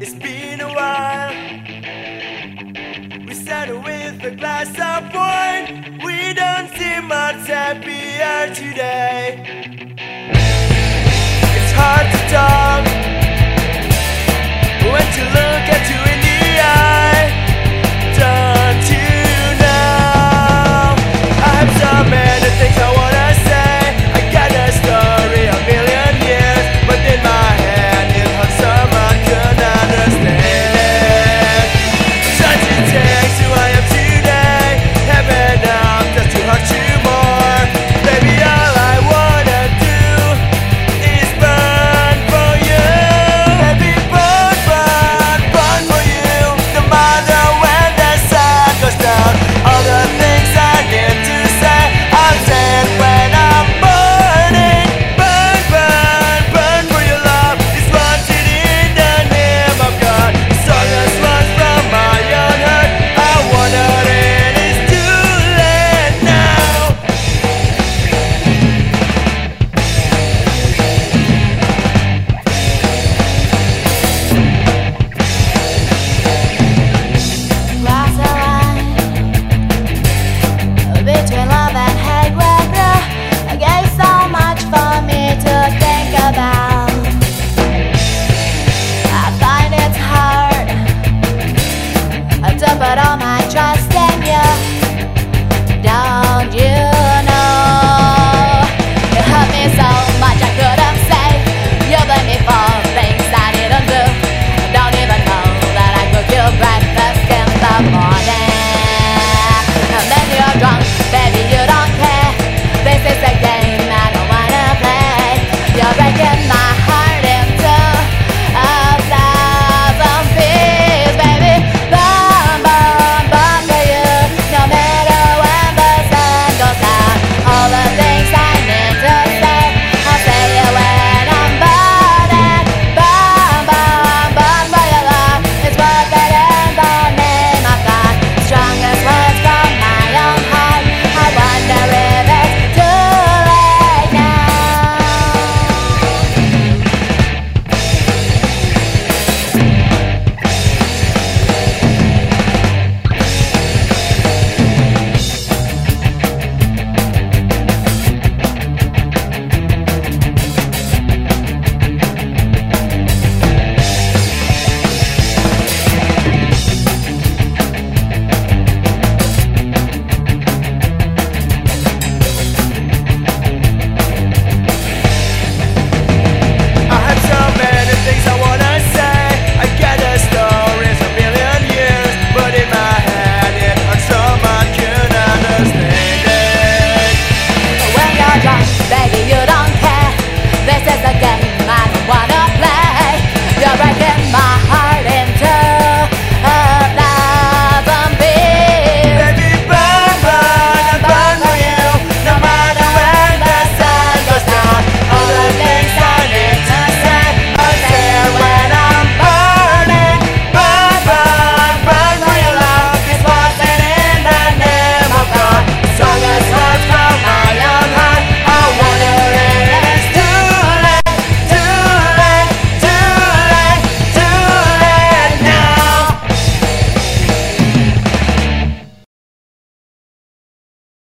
It's been a while. We sat with a glass of wine. We don't seem much happier today.